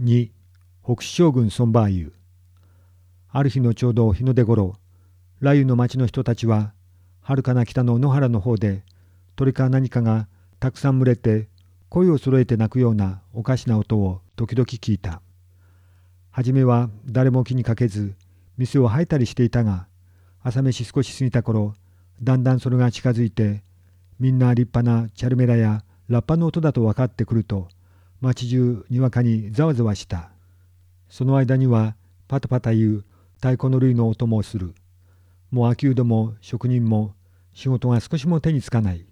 2北将軍孫バーユある日のちょうど日の出頃雷雨の町の人たちは遥かな北の野原の方で鳥か何かがたくさん群れて声を揃えて鳴くようなおかしな音を時々聞いた。はじめは誰も気にかけず店を吐いたりしていたが朝飯少し過ぎた頃だんだんそれが近づいてみんな立派なチャルメラやラッパの音だと分かってくると町中にわかにざわざわした。その間にはパタパタいう太鼓の類の音もする。もう秋うども職人も仕事が少しも手につかない。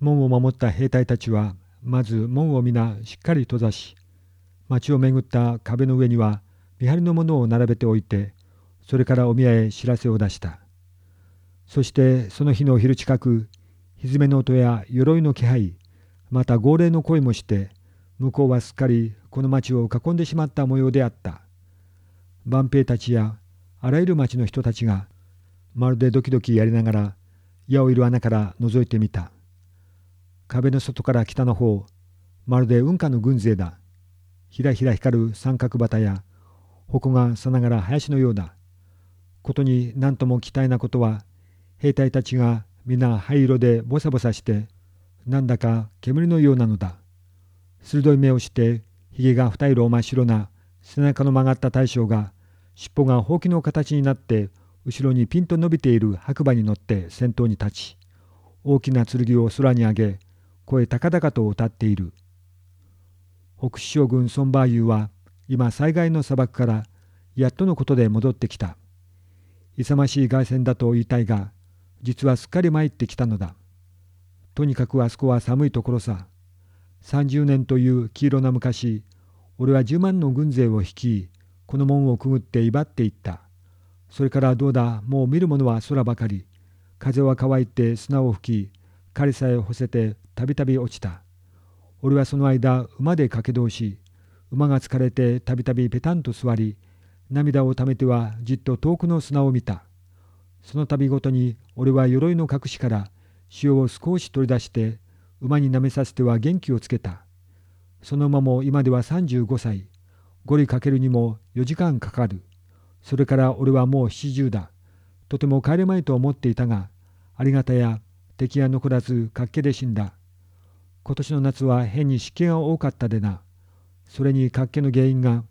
門を守った兵隊たちはまず門を皆しっかり閉ざし町を巡った壁の上には見張りのものを並べておいてそれからお宮へ知らせを出したそしてその日の昼近く蹄の音や鎧の気配また号令の声もして向こうはすっかりこの町を囲んでしまった模様であった。万兵たちやあらゆる町の人たちがまるでドキドキやりながら矢をいる穴から覗いてみた。壁の外から北の方、まるで運河の軍勢だ。ひらひら光る三角旗や矛がさながら林のようだ。ことに何とも期待なことは兵隊たちが皆灰色でボサボサしてなんだか煙のようなのだ。鋭い目をしてひげが二色真っ白な背中の曲がった大将が尻尾がほうきの形になって後ろにピンと伸びている白馬に乗って先頭に立ち大きな剣を空に上げ声高々と歌っている。北首将軍孫バーユーは今災害の砂漠からやっとのことで戻ってきた。勇ましい凱旋だと言いたいが実はすっかり参ってきたのだ。とにかくあそこは寒いところさ。30年という黄色な昔俺は10万の軍勢を率いこの門をくぐって威張っていった。それからどうだもう見るものは空ばかり。風は乾いて砂を吹き狩りさえ干せてたびたび落ちた。俺はその間馬で駆け通し馬が疲れてたびたびペタンと座り涙をためてはじっと遠くの砂を見た。その度ごとに俺は鎧の隠しから塩を少し取り出して馬に舐めさせては元気をつけた。その馬も今では35歳。ゴリかけるにも4時間かかる。それから俺はもう七十だ。とても帰れまいと思っていたが、ありがたや敵が残らず活気で死んだ。今年の夏は変に湿気が多かったでな。それに活気の原因が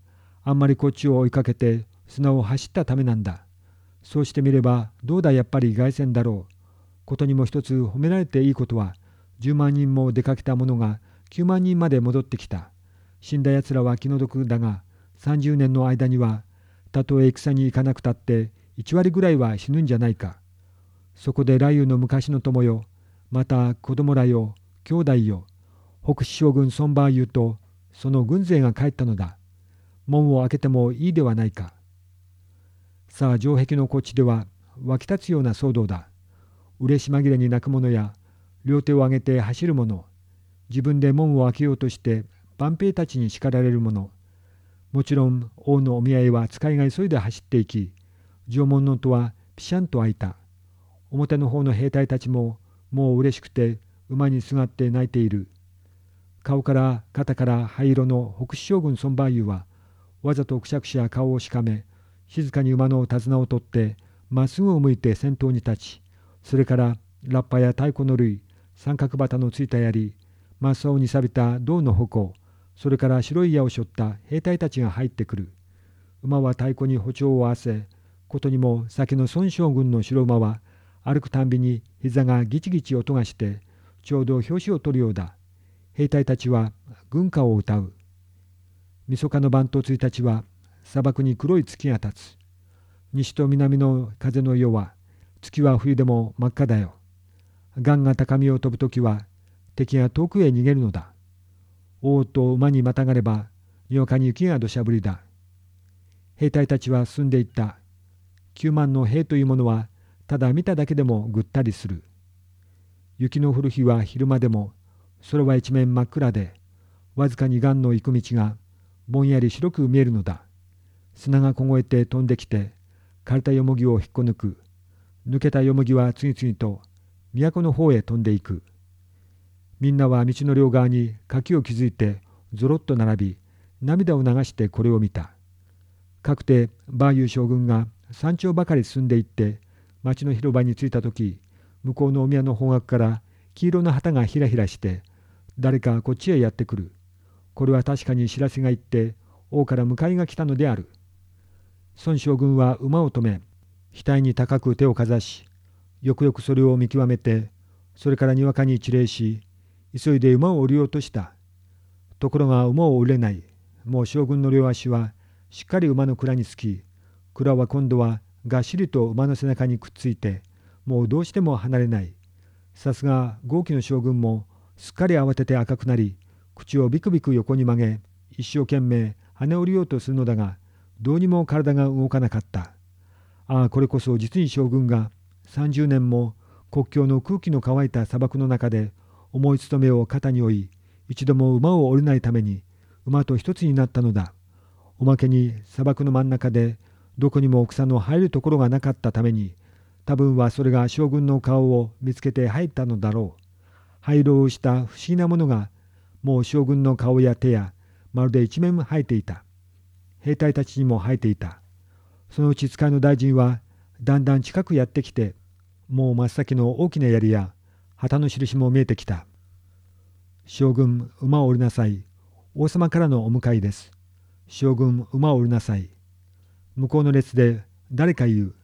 あんまりこっちを追いかけて砂を走ったためなんだ。そうしてみればどうだやっぱり凱旋だろう。ことにも一つ褒められていいことは10万人も出かけた者が9万人まで戻ってきた。死んだ奴らは気の毒だが、30年の間には、たとえ戦に行かなくたって1割ぐらいは死ぬんじゃないか。そこで雷雨の昔の友よ、また子供らよ、兄弟よ、北市将軍孫バーユとその軍勢が帰ったのだ。門を開けてもいいではないか。さあ城壁のこっちでは湧き立つような騒動だ。嬉し紛れに泣く者や両手を上げて走る者自分で門を開けようとして万兵たちに叱られる者もちろん王のお見合いは使いが急いで走っていき縄文の戸はピシャンと開いた。表の方の兵隊たちももう嬉しくて馬にすがって泣いている。顔から肩から灰色の北市将軍孫バーユはわざとくしゃくしゃ顔をしかめ静かに馬の手綱を取ってまっすぐを向いて先頭に立ちそれからラッパや太鼓の類三角旗のついた槍真っ青に錆びた銅の矛それから白い矢を背負った兵隊たちが入ってくる。馬は太鼓に歩調を合わせことにも先の孫将軍の白馬は歩くたんびに膝がギチギチ音がしてちょうど表紙を取るようだ。兵隊たちは軍歌を歌う。晦日の番頭1日は砂漠に黒い月が立つ。西と南の風の夜は月は冬でも真っ赤だよ。雁が高みを飛ぶ時は敵が遠くへ逃げるのだ。王と馬にまたがればにわかに雪が土砂降りだ。兵隊たちは進んでいった。9万の兵というものはただ見ただけでもぐったりする。雪の降る日は昼間でも空は一面真っ暗でわずかに雁の行く道がぼんやり白く見えるのだ。砂が凍えて飛んできて枯れたよもぎを引っこ抜く。抜けたよもぎは次々と都の方へ飛んでいく。みんなは道の両側に柿を築いてぞろっと並び、涙を流してこれを見た。かくてバーユー将軍が山頂ばかり進んでいって町の広場に着いた時向こうのお宮の方角から黄色の旗がひらひらして誰かこっちへやってくる。これは確かに知らせが行って王から迎えが来たのである。孫将軍は馬を止め額に高く手をかざしよくよくそれを見極めてそれからにわかに一礼し急いで馬を降りようとした。ところが馬を降れない。もう将軍の両足はしっかり馬の蔵につき蔵は今度はがっしりと馬の背中にくっついてもうどうしても離れない。さすが豪気の将軍もすっかり慌てて赤くなり口をビクビク横に曲げ一生懸命跳ね降りようとするのだがどうにも体が動かなかった。ああこれこそ実に将軍が30年も国境の空気の乾いた砂漠の中で重い務めを肩に負い一度も馬を降りないために馬と一つになったのだ。おまけに砂漠の真ん中でどこにも草の入るところがなかったために多分はそれが将軍の顔を見つけて入ったのだろう。灰色をした不思議なものがもう将軍の顔や手やまるで一面生えていた。兵隊たちにも生えていた。そのうち使いの大臣はだんだん近くやってきてもう真っ先の大きな槍や旗の印も見えてきた。将軍馬を降りなさい。王様からのお迎えです。将軍馬を降りなさい。向こうの列で誰か言う。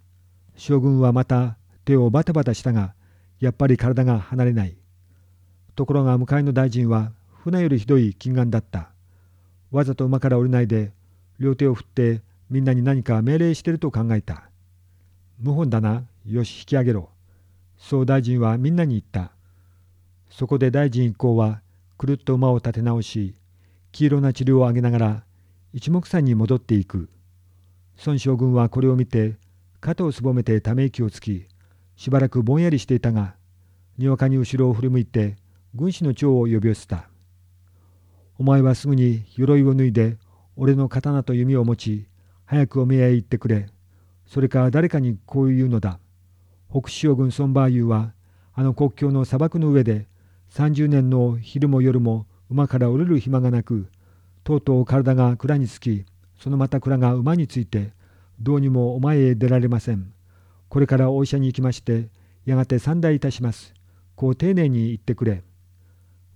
将軍はまた手をバタバタしたがやっぱり体が離れない。ところが向かいの大臣は船よりひどい禁眼だった。わざと馬から降りないで両手を振ってみんなに何か命令してると考えた。謀反だな。よし引き上げろ。そう大臣はみんなに言った。そこで大臣一行はくるっと馬を立て直し黄色な治療を上げながら一目散に戻っていく。孫将軍はこれを見て肩をすぼめてため息をつきしばらくぼんやりしていたがにわかに後ろを振り向いて軍師の長を呼び寄せた。お前はすぐに鎧を脱いで俺の刀と弓を持ち早くお宮へ行ってくれ。それか誰かにこう言うのだ。北将軍ソンバーユーはあの国境の砂漠の上で30年の昼も夜も馬から降りる暇がなくとうとう体が蔵につきそのまた蔵が馬についてどうにもお前へ出られません。これからお医者に行きましてやがて参代いたします。こう丁寧に言ってくれ。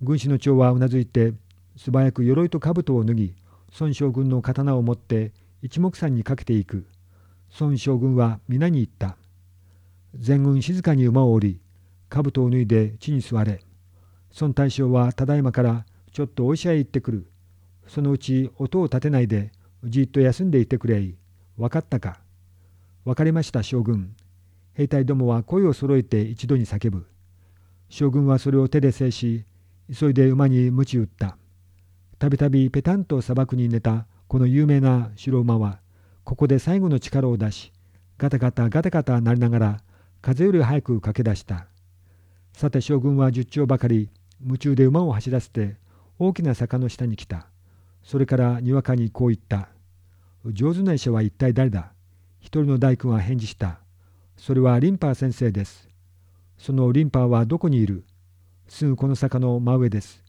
軍師の長はうなずいて素早く鎧と兜を脱ぎ孫将軍の刀を持って一目散にかけていく孫将軍は皆に言った全軍静かに馬を降り兜を脱いで地に座れ。孫大将はただいまからちょっとお医者へ行ってくる。そのうち音を立てないでじっと休んでいてくれい。分かったか。分かりました将軍。兵隊どもは声を揃えて一度に叫ぶ。将軍はそれを手で制し急いで馬に鞭打った。たびたびペタンと砂漠に寝たこの有名な白馬はここで最後の力を出しガタガタガタガタ鳴りながら風より早く駆け出した。さて将軍は十丁ばかり夢中で馬を走らせて大きな坂の下に来た。それからにわかにこう言った。上手な医者は一体誰だ？一人の大工が返事した。それはリンパー先生です。そのリンパーはどこにいる？すぐこの坂の真上です。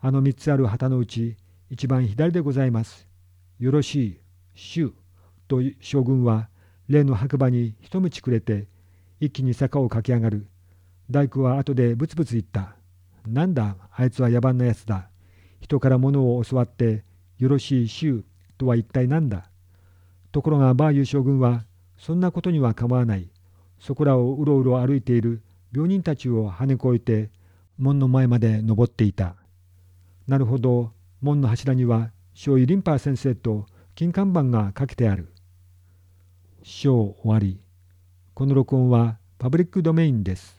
あの三つある旗のうち一番左でございます。よろしい、衆と将軍は例の白馬に一道くれて一気に坂を駆け上がる。大工は後でブツブツ言った。なんだ、あいつは野蛮なやつだ。人から物を教わってよろしい衆とは一体何だ。ところがバーユ将軍はそんなことには構わない。そこらをうろうろ歩いている病人たちを跳ね越えて門の前まで登っていた。なるほど、門の柱には小尉リンパー先生と金看板がかけてある。章終わり。この録音はパブリックドメインです。